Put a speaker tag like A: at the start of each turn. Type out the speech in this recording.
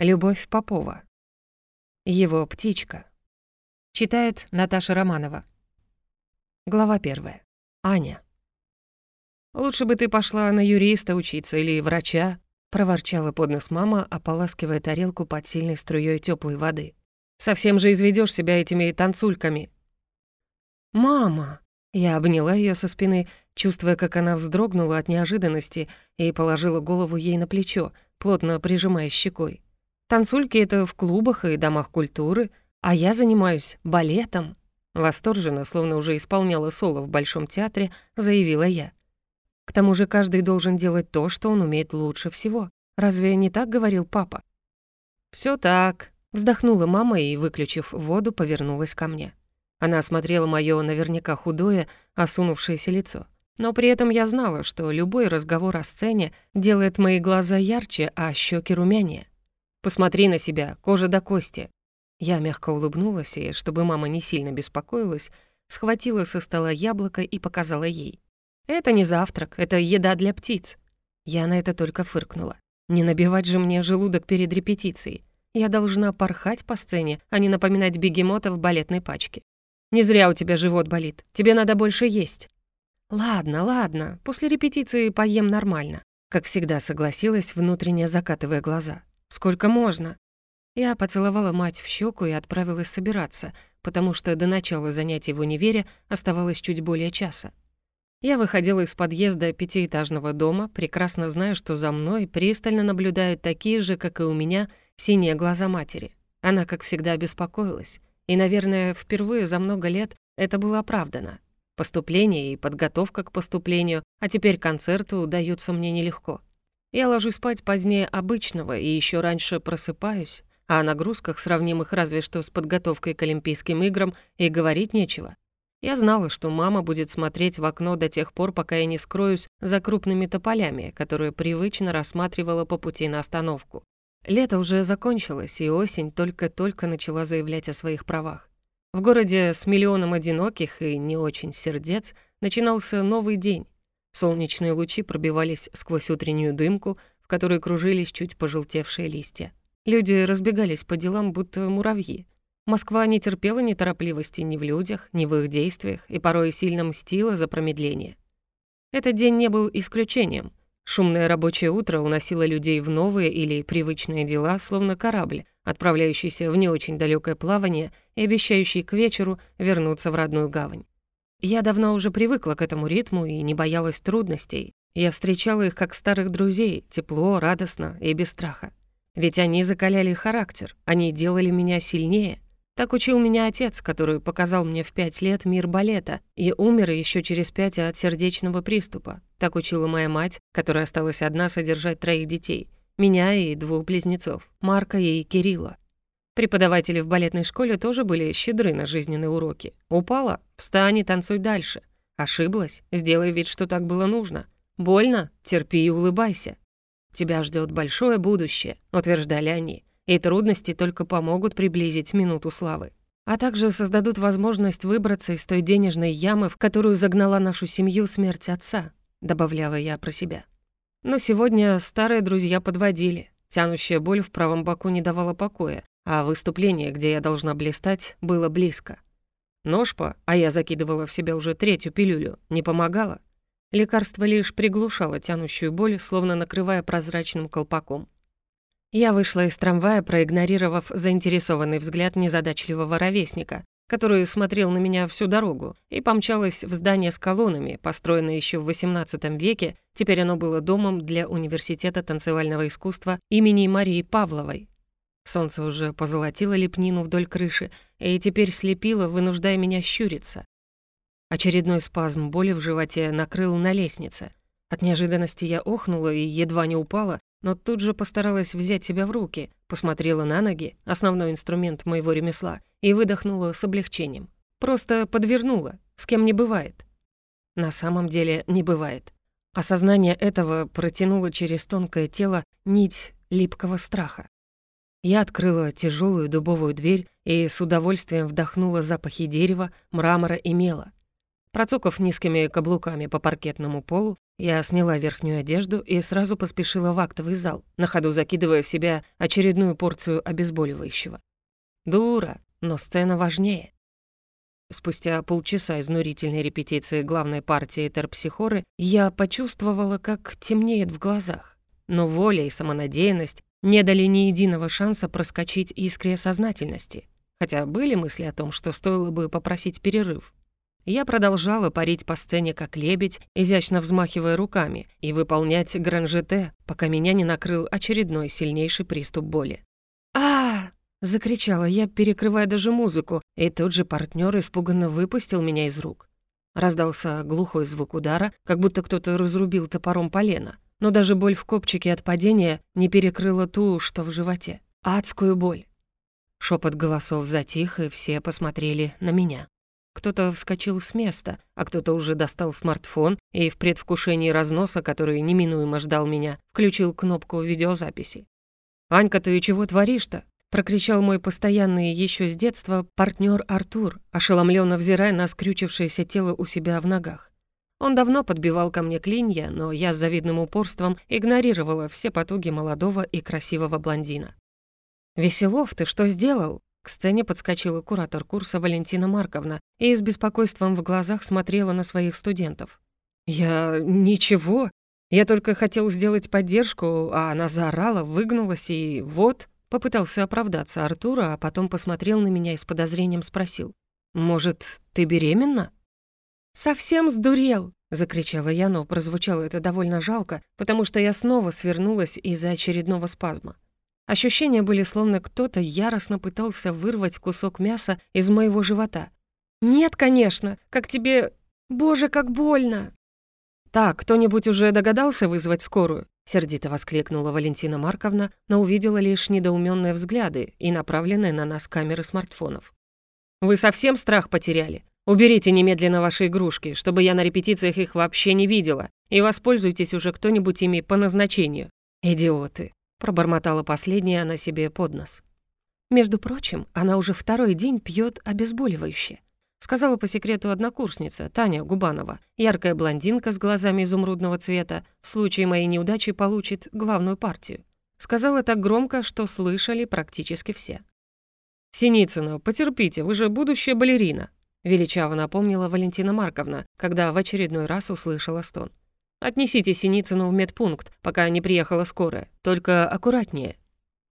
A: Любовь Попова. Его птичка. Читает Наташа Романова. Глава первая. Аня. «Лучше бы ты пошла на юриста учиться или врача», — проворчала под нос мама, ополаскивая тарелку под сильной струей теплой воды. «Совсем же изведешь себя этими танцульками». «Мама!» Я обняла ее со спины, чувствуя, как она вздрогнула от неожиданности и положила голову ей на плечо, плотно прижимая щекой. «Танцульки — это в клубах и домах культуры, а я занимаюсь балетом». Восторженно, словно уже исполняла соло в Большом театре, заявила я. К тому же каждый должен делать то, что он умеет лучше всего. Разве не так говорил папа? Все так», — вздохнула мама и, выключив воду, повернулась ко мне. Она осмотрела моё наверняка худое, осунувшееся лицо. Но при этом я знала, что любой разговор о сцене делает мои глаза ярче, а щеки румянее. «Посмотри на себя, кожа до кости». Я мягко улыбнулась и, чтобы мама не сильно беспокоилась, схватила со стола яблоко и показала ей. «Это не завтрак, это еда для птиц». Я на это только фыркнула. Не набивать же мне желудок перед репетицией. Я должна порхать по сцене, а не напоминать бегемота в балетной пачке. Не зря у тебя живот болит. Тебе надо больше есть». «Ладно, ладно, после репетиции поем нормально», как всегда согласилась, внутренне закатывая глаза. «Сколько можно?» Я поцеловала мать в щеку и отправилась собираться, потому что до начала занятий в универе оставалось чуть более часа. Я выходила из подъезда пятиэтажного дома, прекрасно зная, что за мной пристально наблюдают такие же, как и у меня, синие глаза матери. Она, как всегда, беспокоилась. И, наверное, впервые за много лет это было оправдано. Поступление и подготовка к поступлению, а теперь концерту даются мне нелегко. Я ложусь спать позднее обычного и еще раньше просыпаюсь, а о нагрузках, сравнимых разве что с подготовкой к Олимпийским играм, и говорить нечего. Я знала, что мама будет смотреть в окно до тех пор, пока я не скроюсь за крупными тополями, которые привычно рассматривала по пути на остановку. Лето уже закончилось, и осень только-только начала заявлять о своих правах. В городе с миллионом одиноких и не очень сердец начинался новый день. Солнечные лучи пробивались сквозь утреннюю дымку, в которой кружились чуть пожелтевшие листья. Люди разбегались по делам, будто муравьи. Москва не терпела неторопливости ни в людях, ни в их действиях и порой сильно мстила за промедление. Этот день не был исключением. Шумное рабочее утро уносило людей в новые или привычные дела, словно корабль, отправляющийся в не очень далекое плавание и обещающий к вечеру вернуться в родную гавань. Я давно уже привыкла к этому ритму и не боялась трудностей. Я встречала их как старых друзей, тепло, радостно и без страха. Ведь они закаляли характер, они делали меня сильнее — так учил меня отец, который показал мне в пять лет мир балета и умер еще через пять от сердечного приступа. Так учила моя мать, которая осталась одна содержать троих детей. Меня и двух близнецов, Марка и Кирилла. Преподаватели в балетной школе тоже были щедры на жизненные уроки. Упала? Встань и танцуй дальше. Ошиблась? Сделай вид, что так было нужно. Больно? Терпи и улыбайся. Тебя ждет большое будущее, утверждали они и трудности только помогут приблизить минуту славы. А также создадут возможность выбраться из той денежной ямы, в которую загнала нашу семью смерть отца, добавляла я про себя. Но сегодня старые друзья подводили. Тянущая боль в правом боку не давала покоя, а выступление, где я должна блистать, было близко. Ножпа, а я закидывала в себя уже третью пилюлю, не помогало. Лекарство лишь приглушало тянущую боль, словно накрывая прозрачным колпаком. Я вышла из трамвая, проигнорировав заинтересованный взгляд незадачливого ровесника, который смотрел на меня всю дорогу, и помчалась в здание с колоннами, построенное еще в XVIII веке, теперь оно было домом для Университета танцевального искусства имени Марии Павловой. Солнце уже позолотило лепнину вдоль крыши и теперь слепило, вынуждая меня щуриться. Очередной спазм боли в животе накрыл на лестнице. От неожиданности я охнула и едва не упала, но тут же постаралась взять себя в руки, посмотрела на ноги, основной инструмент моего ремесла, и выдохнула с облегчением. Просто подвернула, с кем не бывает. На самом деле не бывает. Осознание этого протянуло через тонкое тело нить липкого страха. Я открыла тяжелую дубовую дверь и с удовольствием вдохнула запахи дерева, мрамора и мела. Процокав низкими каблуками по паркетному полу, Я сняла верхнюю одежду и сразу поспешила в актовый зал, на ходу закидывая в себя очередную порцию обезболивающего. Дура, но сцена важнее. Спустя полчаса изнурительной репетиции главной партии терпсихоры я почувствовала, как темнеет в глазах. Но воля и самонадеянность не дали ни единого шанса проскочить искре сознательности, хотя были мысли о том, что стоило бы попросить перерыв. Я продолжала парить по сцене как лебедь, изящно взмахивая руками, и выполнять гранжете, пока меня не накрыл очередной сильнейший приступ боли. а Закричала я, перекрывая даже музыку, и тут же партнер испуганно выпустил меня из рук. Раздался глухой звук удара, как будто кто-то разрубил топором полено, но даже боль в копчике от падения не перекрыла ту, что в животе. Адскую боль. Шепот голосов затих, и все посмотрели на меня. Кто-то вскочил с места, а кто-то уже достал смартфон и в предвкушении разноса, который неминуемо ждал меня, включил кнопку видеозаписи. «Анька, ты чего творишь-то?» прокричал мой постоянный еще с детства партнер Артур, ошеломленно взирая на скрючившееся тело у себя в ногах. Он давно подбивал ко мне клинья, но я с завидным упорством игнорировала все потуги молодого и красивого блондина. «Веселов, ты что сделал?» К сцене подскочила куратор курса Валентина Марковна и с беспокойством в глазах смотрела на своих студентов. «Я... ничего. Я только хотел сделать поддержку, а она заорала, выгнулась и вот...» Попытался оправдаться Артура, а потом посмотрел на меня и с подозрением спросил. «Может, ты беременна?» «Совсем сдурел!» — закричала я, но прозвучало это довольно жалко, потому что я снова свернулась из-за очередного спазма. Ощущения были, словно кто-то яростно пытался вырвать кусок мяса из моего живота. «Нет, конечно! Как тебе... Боже, как больно!» «Так, кто-нибудь уже догадался вызвать скорую?» Сердито воскликнула Валентина Марковна, но увидела лишь недоуменные взгляды и направленные на нас камеры смартфонов. «Вы совсем страх потеряли? Уберите немедленно ваши игрушки, чтобы я на репетициях их вообще не видела, и воспользуйтесь уже кто-нибудь ими по назначению. Идиоты!» — пробормотала последняя она себе под нос. Между прочим, она уже второй день пьет обезболивающее. Сказала по секрету однокурсница, Таня Губанова. Яркая блондинка с глазами изумрудного цвета в случае моей неудачи получит главную партию. Сказала так громко, что слышали практически все. «Синицына, потерпите, вы же будущая балерина», величаво напомнила Валентина Марковна, когда в очередной раз услышала стон. «Отнесите Синицыну в медпункт, пока не приехала скорая, только аккуратнее,